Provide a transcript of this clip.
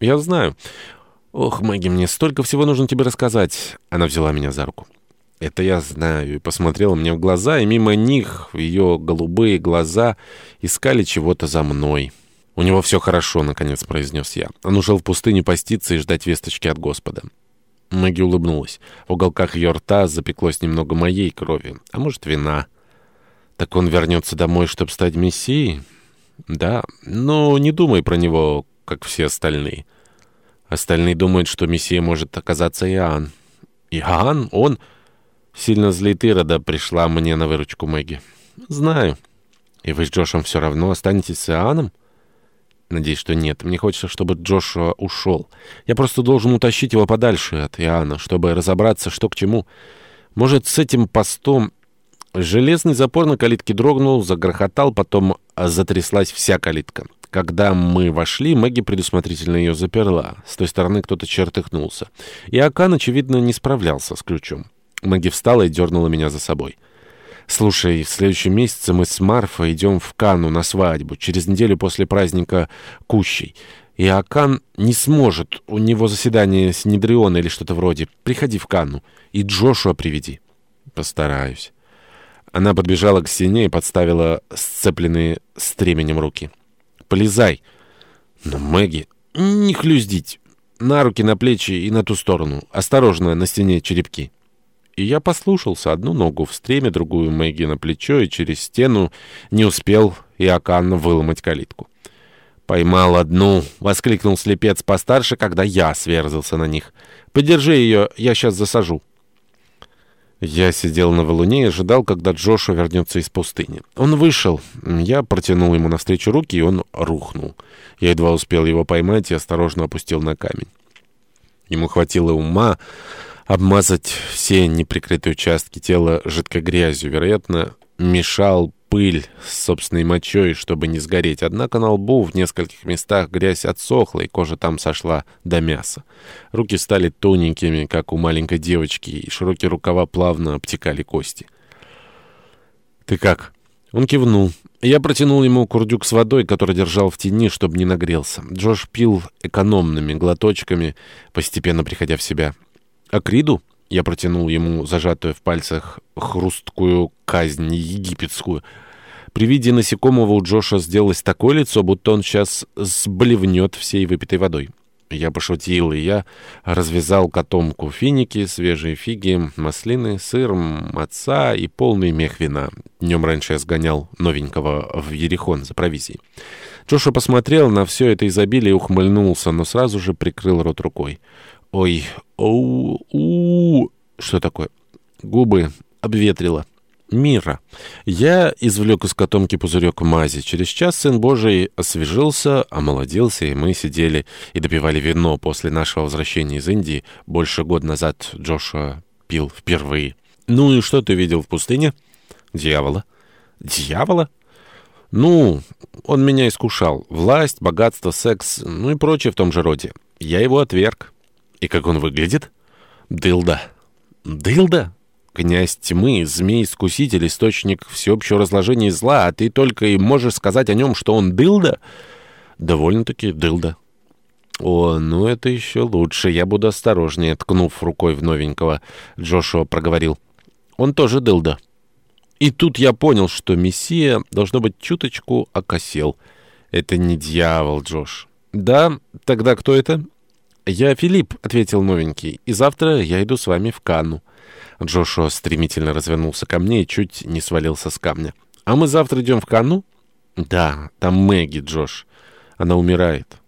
«Я знаю. Ох, Мэгги, мне столько всего нужно тебе рассказать». Она взяла меня за руку. Это я знаю, и посмотрела мне в глаза, и мимо них, ее голубые глаза, искали чего-то за мной. «У него все хорошо», — наконец произнес я. Он ушел в пустыню поститься и ждать весточки от Господа. Мэгги улыбнулась. В уголках ее рта запеклось немного моей крови, а может, вина. «Так он вернется домой, чтобы стать мессией?» «Да, но не думай про него, как все остальные». Остальные думают, что мессией может оказаться Иоанн. «Иоанн? Он...» Сильно злит Ирода пришла мне на выручку Мэгги. «Знаю. И вы с Джошем все равно останетесь с Иоанном?» Надеюсь, что нет. Мне хочется, чтобы Джошуа ушел. Я просто должен утащить его подальше от Иоанна, чтобы разобраться, что к чему. Может, с этим постом... Железный запор на калитке дрогнул, загрохотал, потом затряслась вся калитка. Когда мы вошли, Мэгги предусмотрительно ее заперла. С той стороны кто-то чертыхнулся. И Акан, очевидно, не справлялся с ключом. Мэгги встала и дернула меня за собой. «Слушай, в следующем месяце мы с Марфой идем в Канну на свадьбу, через неделю после праздника Кущей. И Акан не сможет, у него заседание с Недриона или что-то вроде. Приходи в Канну и Джошуа приведи». «Постараюсь». Она подбежала к стене и подставила сцепленные стременем руки. «Полезай!» «Но, Мэгги, не хлюздить! На руки, на плечи и на ту сторону. Осторожно, на стене черепки». И я послушался, одну ногу в стреме, другую Мэгги на плечо, и через стену не успел Иоакан выломать калитку. «Поймал одну!» — воскликнул слепец постарше, когда я сверзался на них. «Подержи ее, я сейчас засажу». Я сидел на валуне и ожидал, когда Джошуа вернется из пустыни. Он вышел. Я протянул ему навстречу руки, и он рухнул. Я едва успел его поймать и осторожно опустил на камень. Ему хватило ума обмазать все неприкрытые участки тела жидкой грязью. Вероятно, мешал пыль с собственной мочой, чтобы не сгореть. Однако на лбу в нескольких местах грязь отсохла, и кожа там сошла до мяса. Руки стали тоненькими, как у маленькой девочки, и широкие рукава плавно обтекали кости. «Ты как?» Он кивнул. Я протянул ему курдюк с водой, который держал в тени, чтобы не нагрелся. Джош пил экономными глоточками, постепенно приходя в себя. Акриду? Я протянул ему зажатую в пальцах хрусткую казнь египетскую. При виде насекомого у Джоша сделалось такое лицо, будто он сейчас сблевнет всей выпитой водой. Я пошутил, и я развязал котомку финики, свежие фиги, маслины, сыр, маца и полный мех вина. Днем раньше я сгонял новенького в Ерехон за провизией. Джоша посмотрел на все это изобилие и ухмыльнулся, но сразу же прикрыл рот рукой. Ой, оу, у, Что такое? Губы обветрило. Мира. Я извлек из котомки пузырек мази. Через час сын Божий освежился, омолодился, и мы сидели и допивали вино после нашего возвращения из Индии. Больше года назад Джошуа пил впервые. «Ну и что ты видел в пустыне?» «Дьявола». «Дьявола?» «Ну, он меня искушал. Власть, богатство, секс, ну и прочее в том же роде. Я его отверг». И как он выглядит? Дылда. Дылда? Князь тьмы, змей-искуситель, источник всеобщего разложения зла, а ты только и можешь сказать о нем, что он дылда? Довольно-таки дылда. «О, ну это еще лучше. Я буду осторожнее», — ткнув рукой в новенького, Джошуа проговорил. «Он тоже дылда». И тут я понял, что Мессия, должно быть, чуточку окосел. «Это не дьявол, Джош». «Да? Тогда кто это?» «Я Филипп», — ответил новенький, — «и завтра я иду с вами в Канну». Джошуа стремительно развернулся ко мне и чуть не свалился с камня. «А мы завтра идем в Канну?» «Да, там Мэгги, Джош. Она умирает».